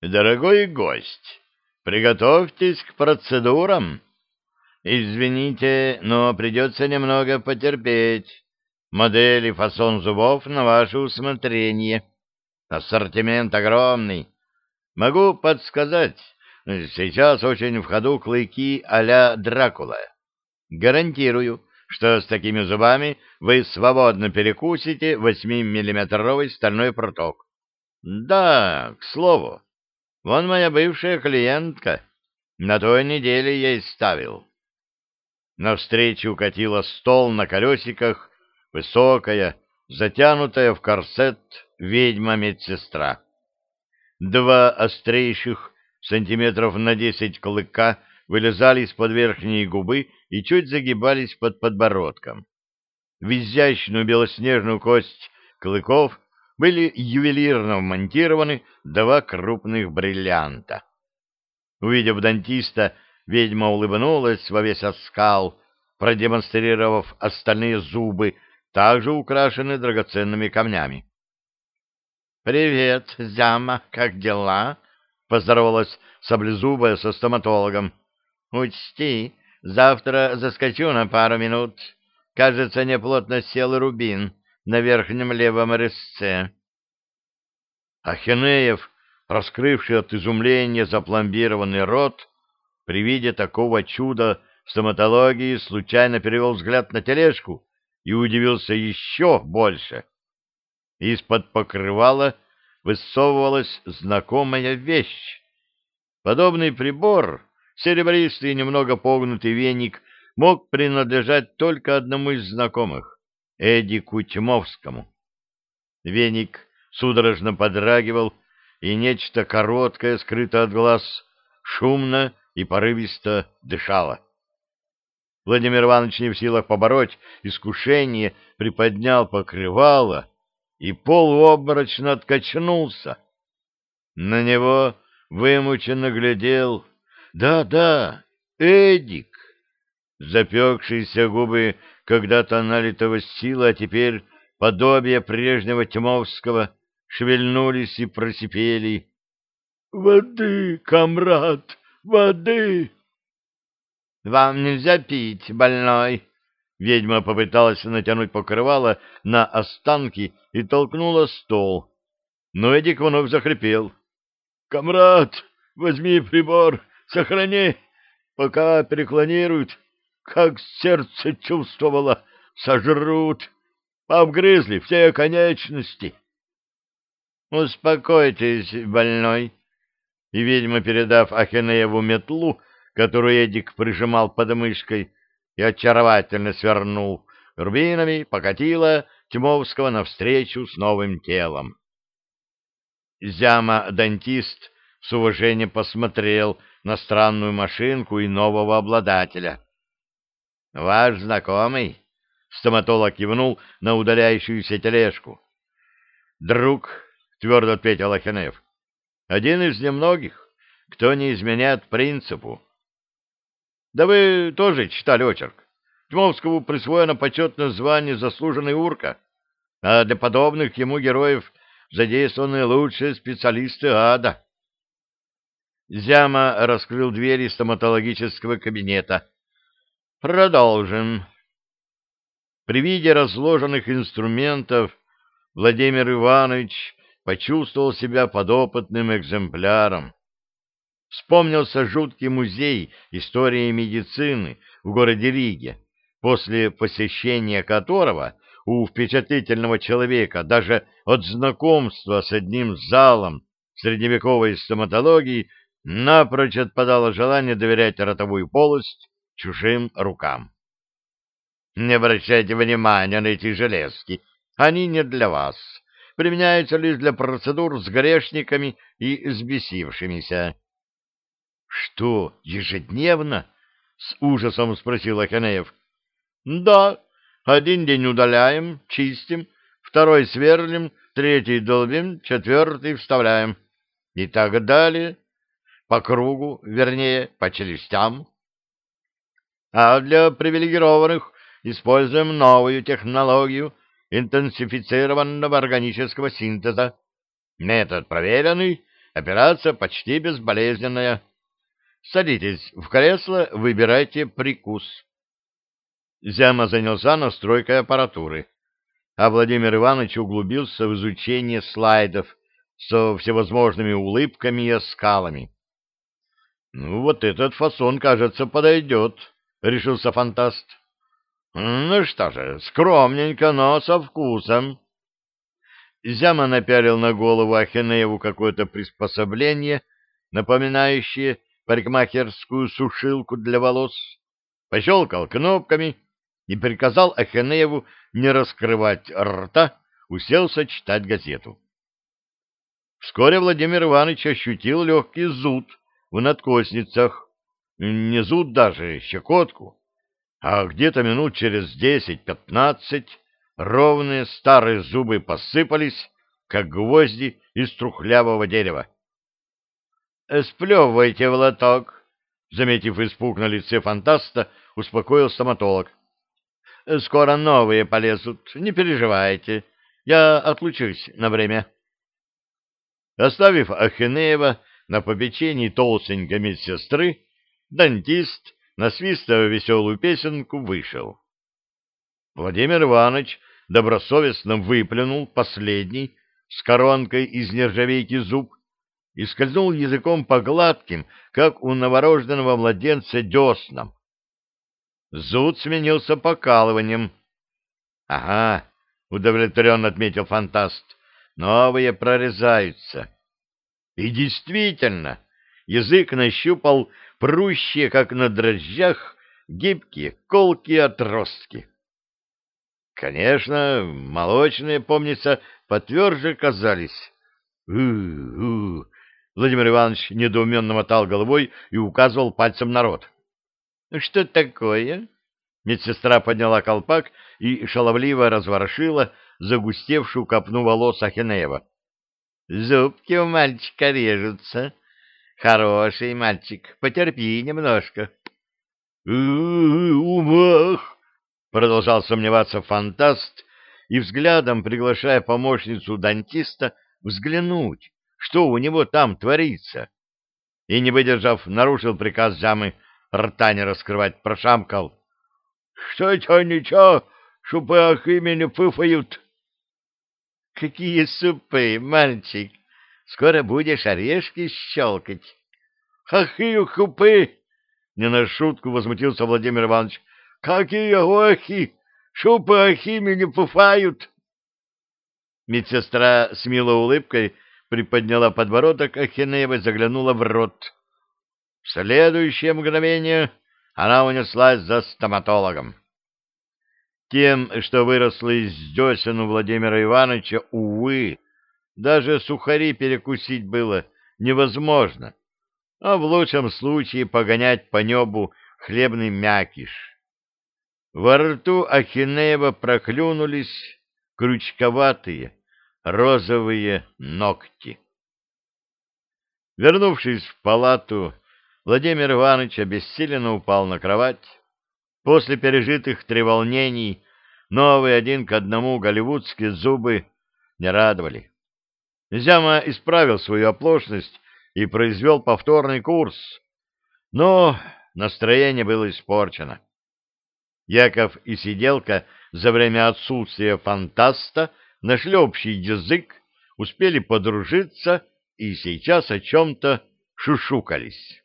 Дорогой гость, приготовьтесь к процедурам. Извините, но придется немного потерпеть. Модель и фасон зубов на ваше усмотрение. Ассортимент огромный. Могу подсказать, сейчас очень в ходу клыки а-ля Дракула. Гарантирую, что с такими зубами вы свободно перекусите 8-миллиметровый стальной проток. Да, к слову, вон моя бывшая клиентка. На той неделе ей ставил. Навстречу укатила стол на колесиках, высокая, затянутая в корсет ведьма-медсестра. Два острейших, сантиметров на десять клыка, вылезали из-под верхней губы и чуть загибались под подбородком. В изящную белоснежную кость клыков были ювелирно вмонтированы два крупных бриллианта. Увидев дантиста, ведьма улыбнулась во весь оскал, продемонстрировав остальные зубы, также украшенные драгоценными камнями. — Привет, Зяма, как дела? — поздоровалась саблезубая со стоматологом. — Учти, завтра заскочу на пару минут. Кажется, неплотно сел рубин на верхнем левом резце. Ахинеев, раскрывший от изумления запломбированный рот, при виде такого чуда в стоматологии случайно перевел взгляд на тележку и удивился еще больше. Из-под покрывала высовывалась знакомая вещь. Подобный прибор, серебристый немного погнутый веник, мог принадлежать только одному из знакомых — Эдику Тьмовскому. Веник судорожно подрагивал, и нечто короткое, скрыто от глаз, шумно и порывисто дышало. Владимир Иванович не в силах побороть искушение, приподнял покрывало и полуобморочно откачнулся. На него вымученно глядел... Да-да, Эдик! Запекшиеся губы когда-то налитого сила, а теперь подобие прежнего Тьмовского, шевельнулись и просипели. — Воды, комрад, воды! — Вам нельзя пить, больной! Ведьма попыталась натянуть покрывало на останки и толкнула стол. Но Эдик вновь захрипел. — Комрад, возьми прибор, сохрани, пока переклонируют. Как сердце чувствовало, сожрут. Обгрызли все конечности. — Успокойтесь, больной. И ведьма, передав Ахенееву метлу, которую Эдик прижимал под мышкой, и очаровательно свернул рубинами, покатила Тимовского навстречу с новым телом. Зяма-дантист с уважением посмотрел на странную машинку и нового обладателя. — Ваш знакомый? — стоматолог кивнул на удаляющуюся тележку. — Друг, — твердо ответил Ахенев, — один из немногих, кто не изменяет принципу. Да вы тоже читали очерк. Тьмовскому присвоено почетное звание «Заслуженный урка», а для подобных ему героев задействованы лучшие специалисты ада. Зяма раскрыл двери стоматологического кабинета. Продолжим. При виде разложенных инструментов Владимир Иванович почувствовал себя подопытным экземпляром. Вспомнился жуткий музей истории медицины в городе Риге, после посещения которого у впечатлительного человека даже от знакомства с одним залом средневековой стоматологии напрочь отпадало желание доверять ротовую полость чужим рукам. Не обращайте внимания на эти железки, они не для вас, применяются лишь для процедур с грешниками и сбесившимися. Что, ежедневно? С ужасом спросил Аханеев. Да, один день удаляем, чистим, второй сверлим, третий долбим, четвертый вставляем. И так далее. По кругу, вернее, по челюстям. А для привилегированных используем новую технологию интенсифицированного органического синтеза. Метод проверенный, Операция почти безболезненная. Садитесь в кресло, выбирайте прикус. Зяма занялся настройкой аппаратуры, а Владимир Иванович углубился в изучение слайдов со всевозможными улыбками и оскалами. — Ну, вот этот фасон, кажется, подойдет, — решился фантаст. — Ну что же, скромненько, но со вкусом. Зяма напялил на голову Ахенееву какое-то приспособление, напоминающее парикмахерскую сушилку для волос, пощелкал кнопками и приказал Ахенееву не раскрывать рта, уселся читать газету. Вскоре Владимир Иванович ощутил легкий зуд в надкосницах, не зуд даже, щекотку, а где-то минут через десять-пятнадцать ровные старые зубы посыпались, как гвозди из трухлявого дерева. — Сплевывайте в лоток, — заметив испуг на лице фантаста, успокоил стоматолог. — Скоро новые полезут, не переживайте, я отлучусь на время. Оставив Ахенеева на попечении толстенькой медсестры, дантист, насвистывая веселую песенку, вышел. Владимир Иванович добросовестно выплюнул последний с коронкой из нержавейки зуб и скользнул языком по гладким, как у новорожденного младенца, деснам. Зуд сменился покалыванием. — Ага, — удовлетворенно отметил фантаст, — новые прорезаются. И действительно, язык нащупал прущие, как на дрожжах, гибкие, колкие отростки. Конечно, молочные, помнится, потверже казались. У-у-у! Владимир Иванович недоуменно мотал головой и указывал пальцем на рот. — Что такое? Медсестра подняла колпак и шаловливо разворошила загустевшую копну волос Ахенеева. — Зубки у мальчика режутся. Хороший мальчик, потерпи немножко. — Умах! Продолжал сомневаться фантаст и взглядом приглашая помощницу дантиста взглянуть, что у него там творится. И, не выдержав, нарушил приказ замы рта не раскрывать, прошамкал. — Что это ничего, шупы ахими не пыфают? — Какие супы, мальчик! Скоро будешь орешки щелкать. — Хахи, хупы! — не на шутку возмутился Владимир Иванович. Какие охи! Шупы ахими не пуфают!» Медсестра с милой улыбкой приподняла подбородок Ахинеева и заглянула в рот. В следующее мгновение она унеслась за стоматологом. Тем, что выросло из десен у Владимира Ивановича, увы, даже сухари перекусить было невозможно, а в лучшем случае погонять по небу хлебный мякиш. Во рту Ахинеева проклюнулись крючковатые розовые ногти. Вернувшись в палату, Владимир Иванович обессиленно упал на кровать. После пережитых треволнений новые один к одному голливудские зубы не радовали. Зяма исправил свою оплошность и произвел повторный курс, но настроение было испорчено. Яков и Сиделка за время отсутствия фантаста нашли общий язык, успели подружиться и сейчас о чем-то шушукались.